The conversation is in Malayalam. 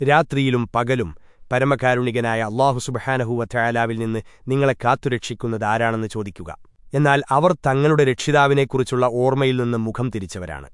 രാത്രിയിലും പകലും പരമകാരുണികനായ അള്ളാഹു സുബഹാനഹുവറ്റയാലാവിൽ നിന്ന് നിങ്ങളെ കാത്തുരക്ഷിക്കുന്നത് ആരാണെന്ന് ചോദിക്കുക. എന്നാൽ അവർ തങ്ങളുടെ രക്ഷിതാവിനെക്കുറിച്ചുള്ള ഓർമ്മയിൽ നിന്ന് മുഖം തിരിച്ചവരാണ്.